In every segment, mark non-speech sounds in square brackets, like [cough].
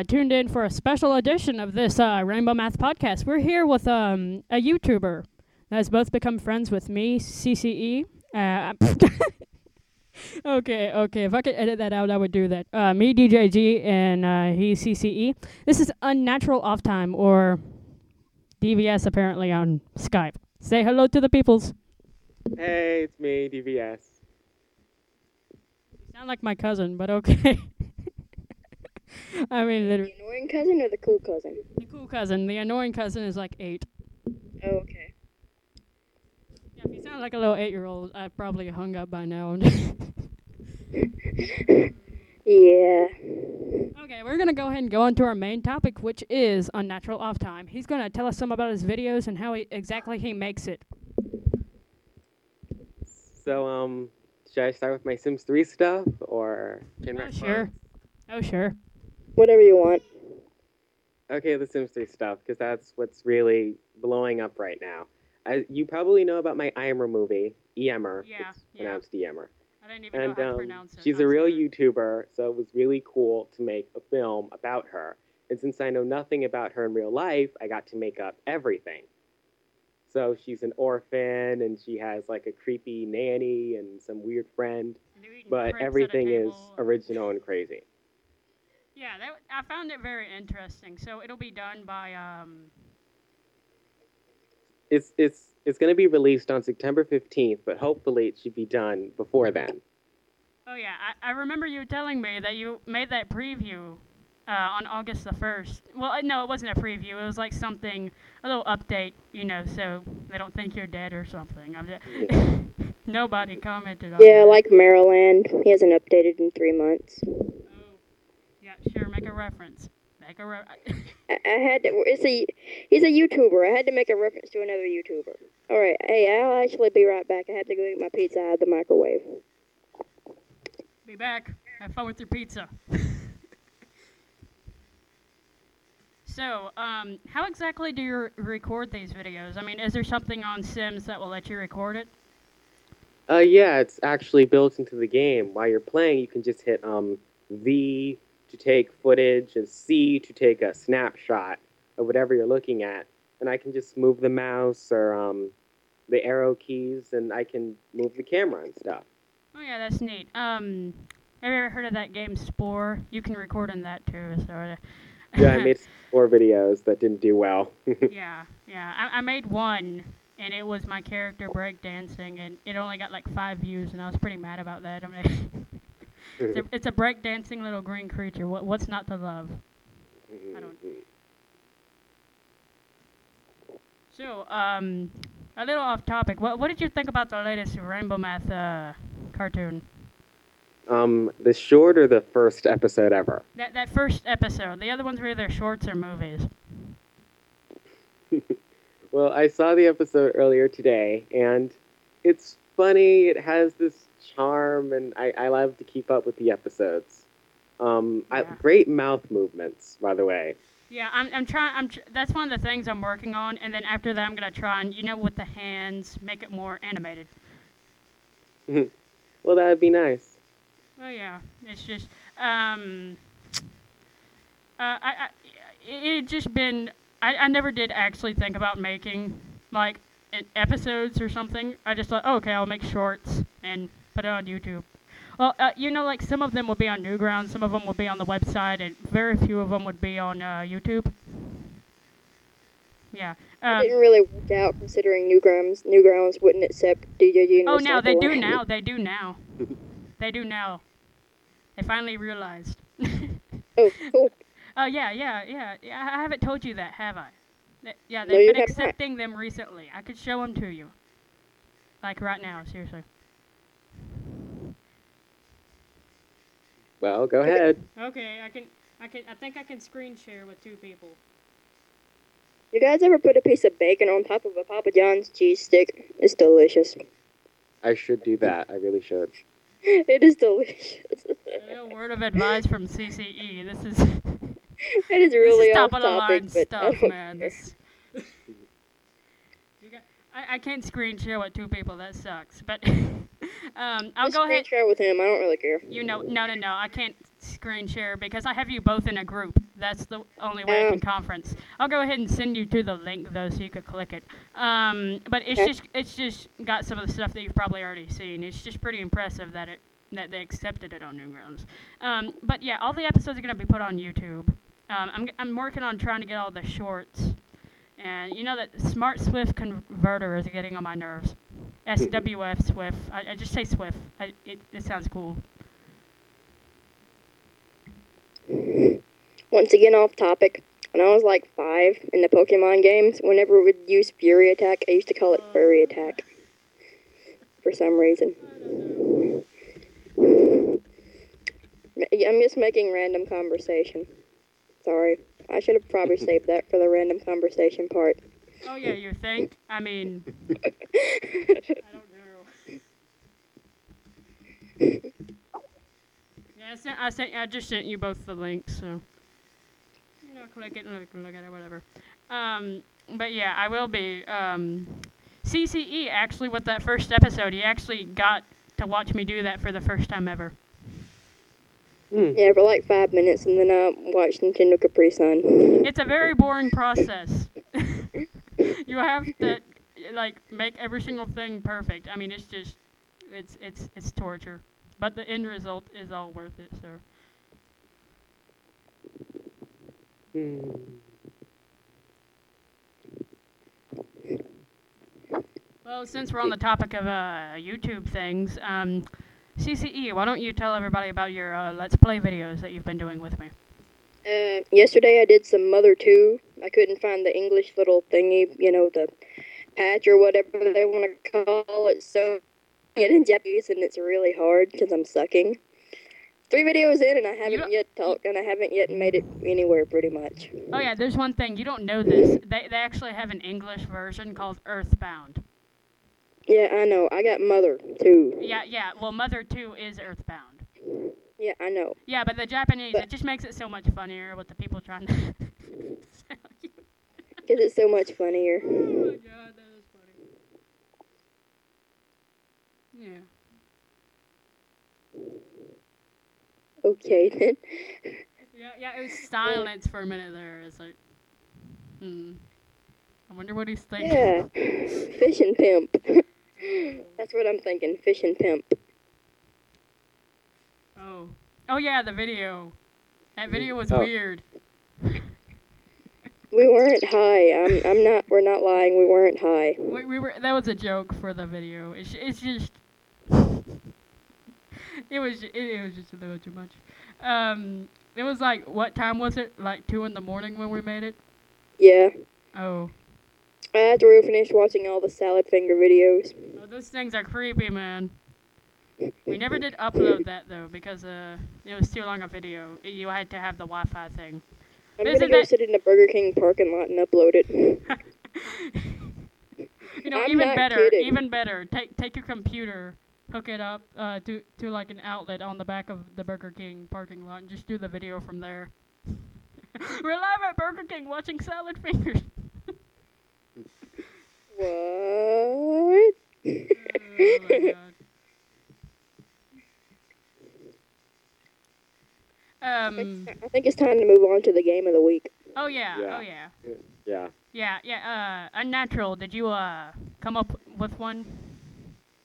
uh, tuned in for a special edition of this uh, Rainbow Math podcast. We're here with um, a YouTuber that has both become friends with me, CCE. Uh, [laughs] okay, okay. If I could edit that out, I would do that. Uh, me, DJG, and uh, he, CCE. This is Unnatural Off Time, or DVS apparently on Skype. Say hello to the peoples. Hey, it's me, DVS. You sound like my cousin, but okay. [laughs] [laughs] I mean, literally. The annoying cousin or the cool cousin? The cool cousin. The annoying cousin is like eight. Oh, okay. Yeah, if you sound like a little eight-year-old, I probably hung up by now. [laughs] Yeah. okay, we're gonna go ahead and go on to our main topic, which is unnatural off time. He's gonna tell us some about his videos and how he, exactly he makes it. So, um, should I start with my Sims 3 stuff or Trainwreck Oh, sure. Oh, sure. Whatever you want. Okay, the Sims 3 stuff, because that's what's really blowing up right now. As you probably know about my Imer movie, Emer. Yeah, It's yeah. pronounced Emer. I didn't even And know how to um, pronounce it. she's a I'm real sorry. YouTuber, so it was really cool to make a film about her. And since I know nothing about her in real life, I got to make up everything. So she's an orphan, and she has like a creepy nanny and some weird friend, And they're eating but crepes at a everything is original and crazy. Yeah, that, I found it very interesting. So it'll be done by um. It's it's it's going to be released on September 15th, but hopefully it should be done before then. Oh yeah, I, I remember you telling me that you made that preview uh, on August the first. Well, uh, no, it wasn't a preview. It was like something, a little update, you know, so they don't think you're dead or something. I'm just, [laughs] nobody commented on Yeah, that. like Maryland. He hasn't updated in three months. Yeah, sure. Make a reference. Make a re- I, I had to. It's a. He's a YouTuber. I had to make a reference to another YouTuber. All right. Hey, I'll actually be right back. I have to go get my pizza out of the microwave. Be back. Have fun with your pizza. [laughs] so, um, how exactly do you record these videos? I mean, is there something on Sims that will let you record it? Uh, yeah, it's actually built into the game. While you're playing, you can just hit um, V to take footage and C to take a snapshot of whatever you're looking at. And I can just move the mouse or um, the arrow keys, and I can move the camera and stuff. Oh yeah, that's neat. Um, have you ever heard of that game Spore? You can record in that too. So. [laughs] Yeah, I made four videos that didn't do well. [laughs] yeah, yeah. I, I made one, and it was my character breakdancing, and it only got like five views, and I was pretty mad about that. [laughs] I mean, it's a, it's a breakdancing little green creature. What, what's not to love? I don't- So, um, a little off topic. What what did you think about the latest Rainbow Math uh, cartoon? um, the short or the first episode ever? That that first episode. The other ones were either shorts or movies. [laughs] Well, I saw the episode earlier today, and it's funny. It has this charm, and I, I love to keep up with the episodes. Um, I, great mouth movements, by the way. Yeah, I'm I'm trying. I'm tr- that's one of the things I'm working on, and then after that, I'm gonna try and you know with the hands make it more animated. [laughs] Well, that would be nice. Well, yeah, it's just um, uh, I, I it it just been I, I never did actually think about making like episodes or something. I just thought, oh, okay, I'll make shorts and put it on YouTube. Well, uh, you know, like some of them will be on Newgrounds, some of them will be on the website, and very few of them would be on uh, YouTube. Yeah. It Um, didn't really work out considering Newgrounds Newgrounds wouldn't accept and oh, now they do now. They do now. they do now. They finally realized. [laughs] Oh, cool. Oh yeah, yeah, yeah. yeah I haven't told you that, have I? Th- yeah, they've you been have not. accepting them recently. I could show them to you. Like right now, seriously. Well, go ahead. Okay, I can, I can, I think I can screen share with two people. You guys ever put a piece of bacon on top of a Papa John's cheese stick? It's delicious. I should do that. I really should. [laughs] It is delicious. A word of advice from CCE. This is [laughs] It is really this is off top of the topic, line but I stuff, don't [laughs] man. This. You got- I, I can't screen share with two people. That sucks. But um, I'll Just go ahead. share with him. I don't really care. You know, no, no, no. I can't screen share because I have you both in a group. That's the only way I Oh. can conference. I'll go ahead and send you to the link though, so you could click it. Um, but it's Okay. just it's just got some of the stuff that you've probably already seen. It's just pretty impressive that it that they accepted it on Newgrounds. Um, but yeah, all the episodes are gonna be put on YouTube. Um, I'm I'm working on trying to get all the shorts, and you know that Smart Swift converter is getting on my nerves. SWF Swift. I, I just say Swift. I, it it sounds cool. Once again, off topic. When I was like five in the Pokemon games, whenever we'd use Fury Attack, I used to call it Furry Attack. For some reason. I'm just making random conversation. Sorry. I should have probably [laughs] saved that for the random conversation part. Oh yeah, you think? I mean, I don't know. [laughs] Yeah, I sent, I sent, I just sent you both the links, so you know, click it and look, look at it, whatever. Um, but yeah, I will be. Um, CCE actually with that first episode, he actually got to watch me do that for the first time ever. Hmm. Yeah, for like five minutes, and then I watched Nintendo Capri Sun. It's a very boring process. You have to like make every single thing perfect. I mean, it's just it's it's it's torture, but the end result is all worth it. So Hmm. well, since we're on the topic of uh, YouTube things, um, CCE, why don't you tell everybody about your uh, Let's Play videos that you've been doing with me? Uh, yesterday I did some Mother 2. I couldn't find the English little thingy, you know, the patch or whatever they want to call it. So it in Japanese and it's really hard because I'm sucking. Three videos in and I haven't yet talked and I haven't yet made it anywhere pretty much. Oh yeah, there's one thing you don't know this. They they actually have an English version called Earthbound. Yeah, I know. I got Mother 2. Yeah, yeah. Well, Mother Two is Earthbound. Yeah, I know. Yeah, but the Japanese, But- it just makes it so much funnier with the people trying to. [laughs] Because it's so much funnier. oh my god, that is funny. Yeah. Okay then. Yeah, yeah, it was silence for a minute there. It's like, hmm. I wonder what he's thinking. Yeah. [laughs] Fish and pimp. [laughs] That's what I'm thinking. Fish and pimp. Oh. Oh yeah, the video. That video was Oh. weird. [laughs] We weren't high. I'm. I'm not. We're not lying. We weren't high. We, we were. That was a joke for the video. It's it's just. [laughs] it was it, it was just a little too much. Um, it was like what time was it? Like two in the morning when we made it. Yeah. Oh. After we finished watching all the salad finger videos. Oh, those things are creepy, man. We never did upload that though because uh it was too long a video. You had to have the Wi-Fi thing. I'm Isn't gonna go that- sit in the Burger King parking lot and upload it. [laughs] you know, I'm even better, kidding. even better. Take take your computer, hook it up uh, to to like an outlet on the back of the Burger King parking lot, and just do the video from there. [laughs] We're live at Burger King watching salad fingers. [laughs] What? oh my god. Um. I think it's time to move on to the game of the week. Oh yeah. Yeah. Oh yeah. Yeah. Yeah. Yeah. Uh, unnatural. Did you uh come up with one?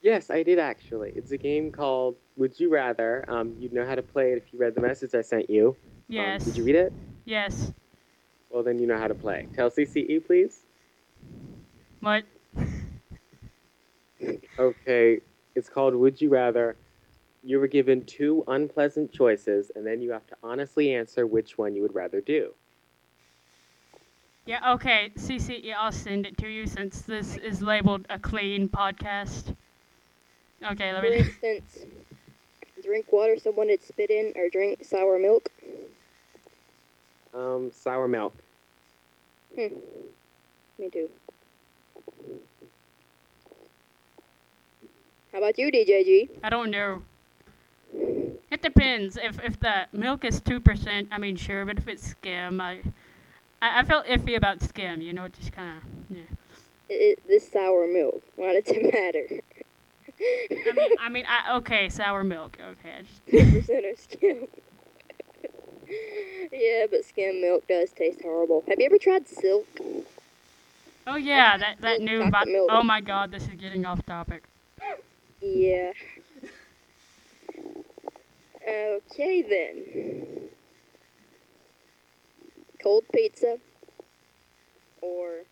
Yes, I did actually. It's a game called Would You Rather. Um, you'd know how to play it if you read the message I sent you. Um, Yes. did you read it? Yes. Well, then you know how to play. Tell CCE, please. What? [laughs] Okay, it's called Would You Rather. You were given two unpleasant choices, and then you have to honestly answer which one you would rather do. Yeah. Okay. CC. I'll send it to you since this is labeled a clean podcast. Okay. Let me. For instance, drink water someone had spit in or drink sour milk. Um, sour milk. Hmm. Me too. How about you, DJG? I don't know. It depends. If if the milk is two percent, I mean sure, but if it's skim, I, I I felt iffy about skim. You know, it just kind of. Yeah. It, it, this sour milk. Why does it [laughs] matter? I mean, I mean, I, okay, sour milk. Okay, Two percent of skim. [laughs] yeah, but skim milk does taste horrible. Have you ever tried silk? Oh yeah, that that new. But, milk. oh my God, this is getting off topic. Yeah. Okay then. Cold pizza or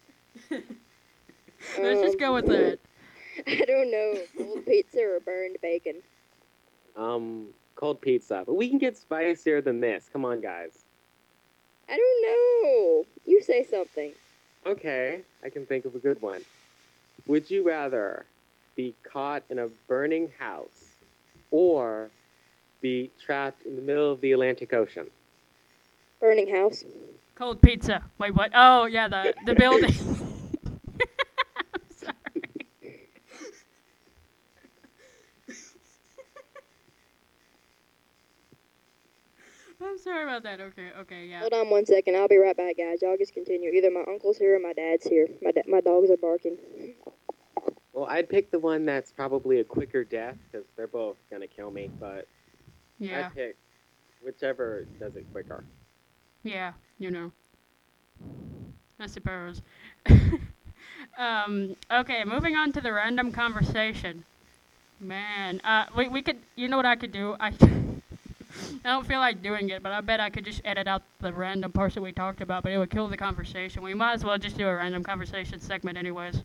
[laughs] Let's just um, go with that. [laughs] I don't know, cold pizza or burned bacon. Um, cold pizza, but we can get spicier than this. Come on, guys. I don't know. You say something. Okay, I can think of a good one. Would you rather be caught in a burning house or be trapped in the middle of the Atlantic Ocean? Burning house. Cold pizza. Wait, what? Oh yeah, the the building. I'm [laughs] sorry. [laughs] I'm sorry about that. Okay, okay, yeah. Hold on one second. I'll be right back, guys. Y'all just continue. Either my uncle's here or my dad's here. My da- my dogs are barking. Well, I'd pick the one that's probably a quicker death because they're both gonna kill me. But Yeah, I'd pick whichever does it quicker. yeah, you know. I suppose. [laughs] um, okay, moving on to the random conversation. Man, uh, we, we could, you know what I could do? I, [laughs] I don't feel like doing it, but I bet I could just edit out the random parts that we talked about, but it would kill the conversation. We might as well just do a random conversation segment, anyways.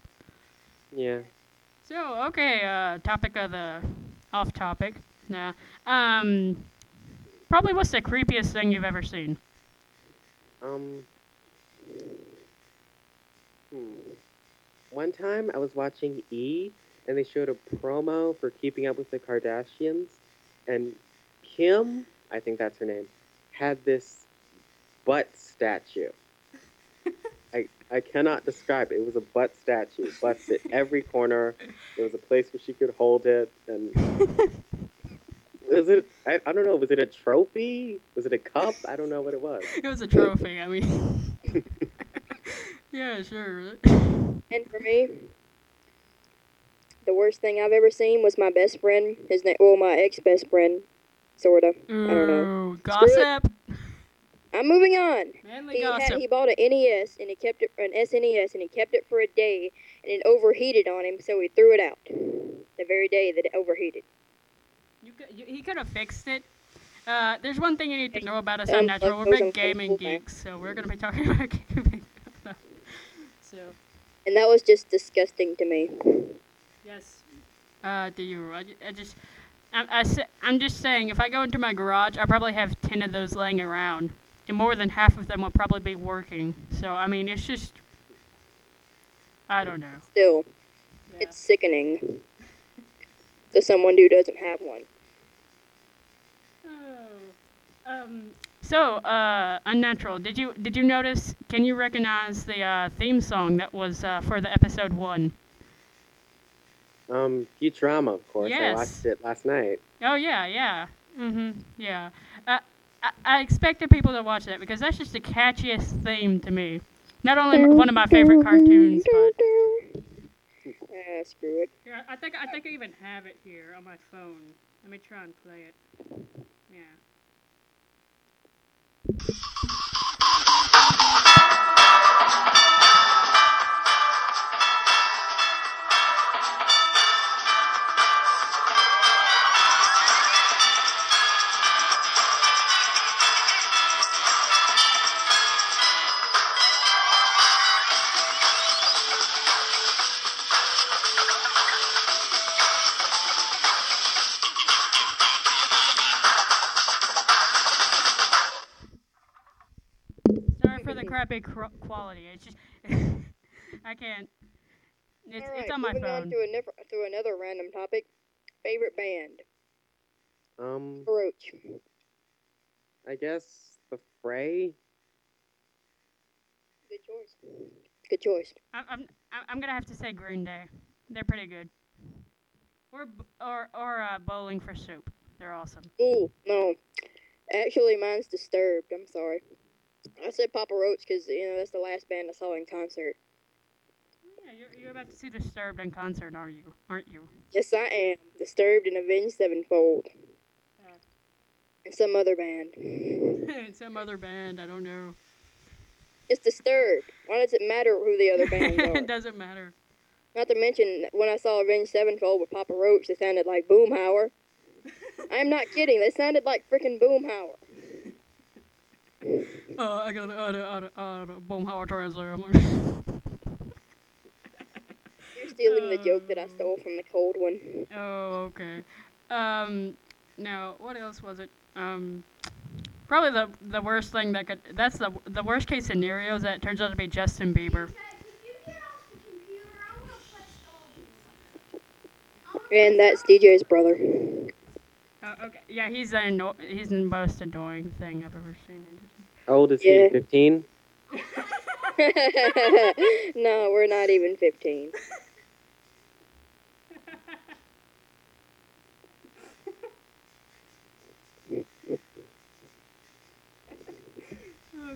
Yeah. So, okay, uh, topic of the off topic. Nah. Um, probably what's the creepiest thing you've ever seen? Um. Hmm. One time I was watching E, and they showed a promo for Keeping Up with the Kardashians, and Kim, I think that's her name, had this butt statue. [laughs] I I cannot describe it. It was a butt statue. Butts at every corner. There was a place where she could hold it, and [laughs] was it? I, I don't know. Was it a trophy? Was it a cup? I don't know what it was. [laughs] It was a trophy, I mean. [laughs] yeah, sure. And for me, the worst thing I've ever seen was my best friend. His name, well, my ex best friend, sorta. don't know. Ooh, gossip. I'm moving on. Manly He had, he bought an NES and he kept it an SNES and he kept it for a day and it overheated on him, so he threw it out. The very day that it overheated. You he could have fixed it. Uh, there's one thing you need to know about us Unnatural. We're big gaming geeks, so we're gonna be talking [laughs] about gaming. so And that was just disgusting to me. yes. Uh, do you? I, I just. I, I, I'm just saying, if I go into my garage, I probably have 10 of those laying around. And more than half of them will probably be working. So, I mean, it's just. I don't know. Still, Yeah. it's sickening [laughs] to someone who doesn't have one. Oh. Um. So, uh, unnatural. Did you did you notice? Can you recognize the uh, theme song that was uh, for the episode one? Um, Futurama, of course. Yes. I watched it last night. Oh yeah, yeah. Mhm. Yeah. Uh, I, I expected people to watch that because that's just the catchiest theme to me. Not only one of my favorite cartoons, but Ah, screw it. yeah, I think I think I even have it here on my phone. Let me try and play it. Yeah. On my moving on phone. to, a never, to another random topic. Favorite band? Um, Roach. I guess the Fray. Good choice. Good choice. I'm I'm I'm- I'm gonna have to say Green Day. They're pretty good. Or or or uh, Bowling for Soup. They're awesome. Ooh, no. Actually, mine's Disturbed. I'm sorry. I said Papa Roach because, you know, that's the last band I saw in concert. You're, you're about to see Disturbed in concert, are you? Aren't you? Yes, I am. Disturbed and Avenged Sevenfold. and some other band. [laughs] Some other band. I don't know. It's Disturbed. Why does it matter who the other band [laughs] are? it doesn't matter. Not to mention, when I saw Avenged Sevenfold with Papa Roach, they sounded like Boomhauer. [laughs] I'm not kidding. They sounded like freaking Boomhauer. Uh, I got a, a, a, a, a Boomhauer translator. You're stealing the joke that I stole from the cold one. oh, okay. Um, now what else was it? Um, probably the the worst thing that could. That's the the worst case scenario is that it turns out to be Justin Bieber. And that's DJ's brother. Uh, okay. Yeah, he's the anno- he's the most annoying thing I've ever seen. How old is Yeah. he? [laughs] 15? no, we're not even 15. [laughs]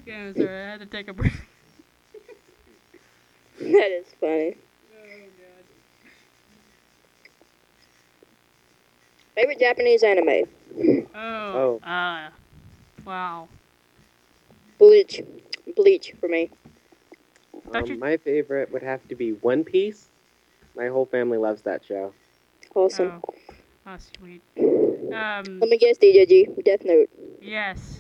Okay, I'm sorry. I had to take a break. [laughs] That is funny. Oh Favorite Japanese anime? god. Oh. Uh, wow. Bleach. Bleach for me. Don't you- Um, my favorite would have to be One Piece. My whole family loves that show. Awesome. Oh. Oh, sweet. Um. Let me guess, DJG. Death Note. Yes.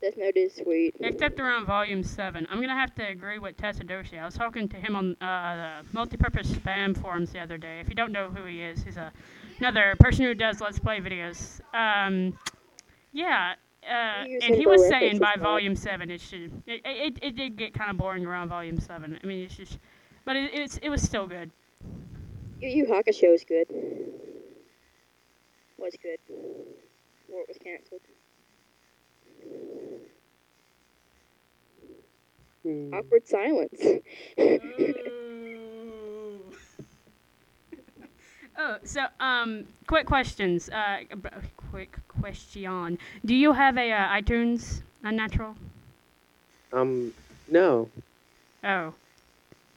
Death Note is sweet. Except around volume seven. I'm gonna have to agree with Tessadoshi. I was talking to him on uh, the multi-purpose spam forums the other day. If you don't know who he is, he's a another person who does let's play videos. Um, yeah, uh, He and he was saying by volume seven, it should it, it, it did get kind of boring around volume seven. I mean, it's just, but it, it's it was still good. Yu Yu Hakusho is good. Was good. It was cancelled. Hmm. Awkward silence. [laughs] oh, so um, quick questions. Uh, quick question. Do you have a uh, iTunes Unnatural? Um, no. Oh.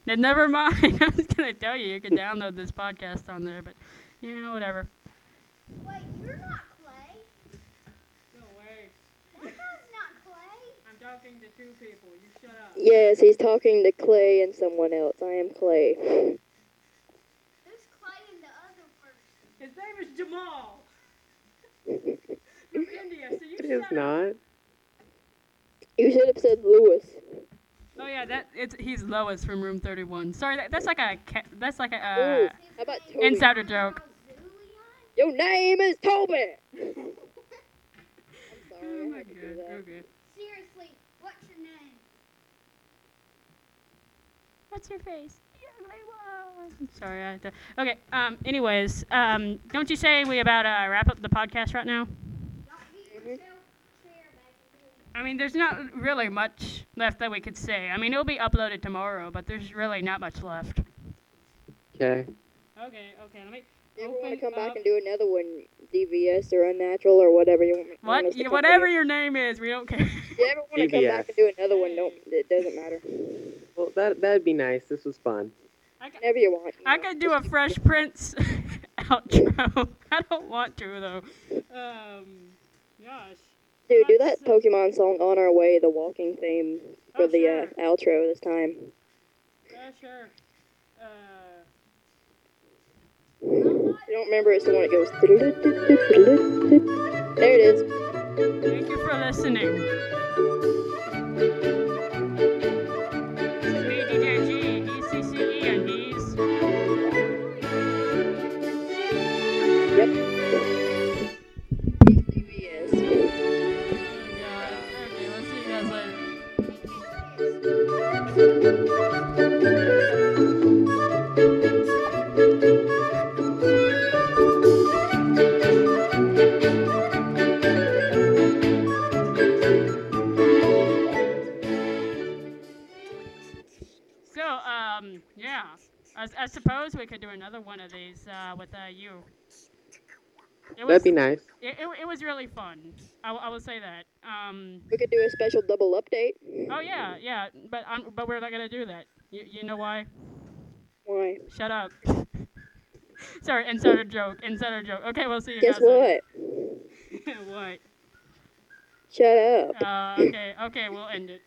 Then never mind. [laughs] I was gonna tell you you can download this podcast on there, but you know whatever. Wait, you're not Clay. No way. That guy's not Clay. I'm talking to two people. You shut up. yes, he's talking to Clay and someone else. I am Clay. Who's Clay and the other person? His name is Jamal. [laughs] From India. So you It shut is up. not. You should have said Lewis. Oh yeah, that it's he's Lois from Room 31. Sorry, that, that's like a that's like a Ooh, uh, how about Toby? insider joke. Your name is Toby! [laughs] I'm sorry, Oh I my had to do god. that. Okay. Seriously, what's your name? What's your face? Sorry, I had to. Okay. Um. Anyways, um. Don't you say we about uh wrap up the podcast right now? Don't get Mhm. yourself a chair, baby. I mean, there's not really much left that we could say. I mean, it'll be uploaded tomorrow, but there's really not much left. Okay. Okay. Okay. Let me. If You want to Open come back and do another one, DVS or Unnatural or whatever you want? want What? us to Yeah, come whatever back? your name is, we don't care. If you ever want to come back and do another one, don't. [laughs] It doesn't matter. Well, that that'd be nice. This was fun. I, ca- Whenever you want. you I know, could do a Fresh Prince [laughs] outro. [laughs] I don't want to though. Um. Gosh. Dude, do that Pokemon song "On Our Way," the walking theme for Oh, the sure. uh, outro this time. Yeah, sure. Uh. You don't remember, it's the one that goes. There it is. Thank you for listening. With uh, you. It was, That'd be nice. it, it, it was really fun. I, will- I will say that. Um, We could do a special double update. oh yeah, yeah, but um, but we're not gonna do that. You, you know why? Why? Shut up. [laughs] Sorry, insider joke. Insider joke. Okay, we'll see you Guess guys. later. what? [laughs] what? Shut up. Uh, okay, okay, we'll end it.